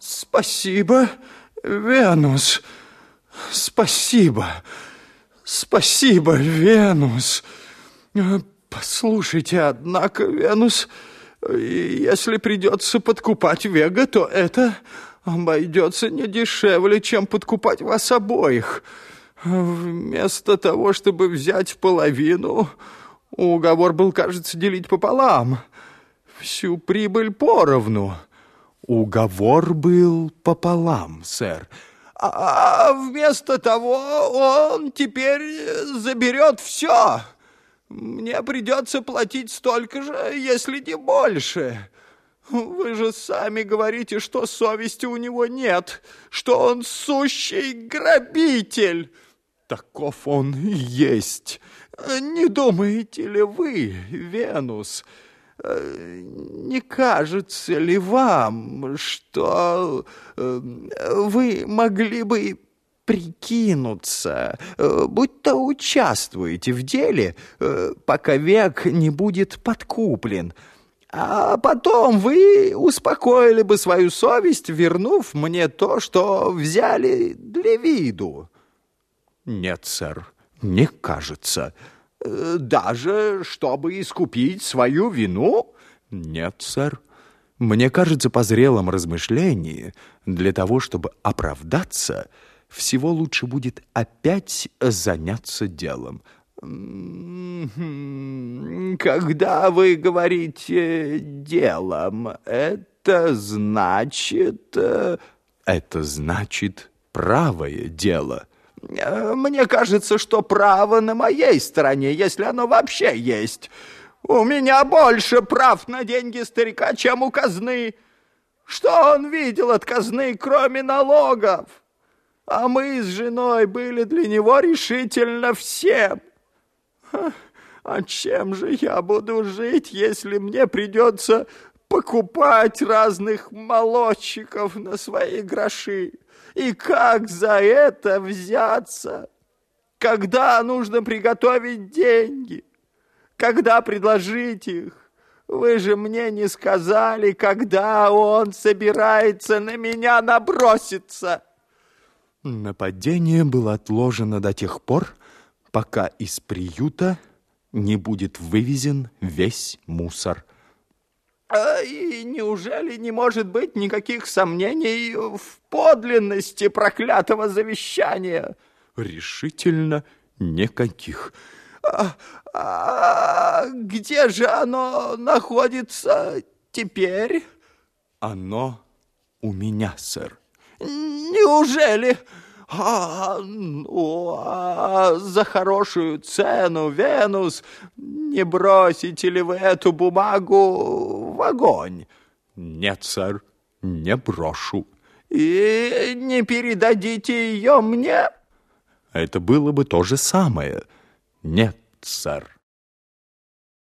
Спасибо, Венус. Спасибо. Спасибо, Венус. Послушайте, однако, Венус, если придется подкупать Вега, то это обойдется не дешевле, чем подкупать вас обоих. Вместо того, чтобы взять половину, уговор был, кажется, делить пополам. Всю прибыль поровну. Уговор был пополам, сэр. А вместо того он теперь заберет все. Мне придется платить столько же, если не больше. Вы же сами говорите, что совести у него нет, что он сущий грабитель. Таков он и есть. Не думаете ли вы, Венус, не кажется ли вам, что э, вы могли бы прикинуться, э, будто участвуете в деле, э, пока век не будет подкуплен, а потом вы успокоили бы свою совесть, вернув мне то, что взяли для виду. Нет, сэр, не кажется. Э, даже чтобы искупить свою вину? Нет, сэр. Мне кажется, по зрелом размышлении, для того, чтобы оправдаться, всего лучше будет опять заняться делом. Когда вы говорите «делом», это значит... Э, это значит правое дело. Э, мне кажется, что право на моей стороне, если оно вообще есть. У меня больше прав на деньги старика, чем у казны. Что он видел от казны, кроме налогов? А мы с женой были для него решительно всем. А чем же я буду жить, если мне придется покупать разных молодчиков на свои гроши? И как за это взяться? Когда нужно приготовить деньги? Когда предложить их? Вы же мне не сказали, когда он собирается на меня наброситься. Нападение было отложено до тех пор, пока из приюта не будет вывезен весь мусор. А, и неужели не может быть никаких сомнений в подлинности проклятого завещания? Решительно никаких. А, а где же оно находится теперь? Оно у меня, сэр. Неужели? А, ну, а за хорошую цену, Венус, не бросите ли вы эту бумагу огонь? Нет, сэр, не брошу. И не передадите ее мне? Это было бы то же самое. Нет, сэр.